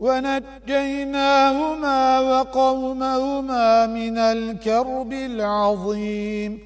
ونجيناهما وقومهما من الكرب العظيم.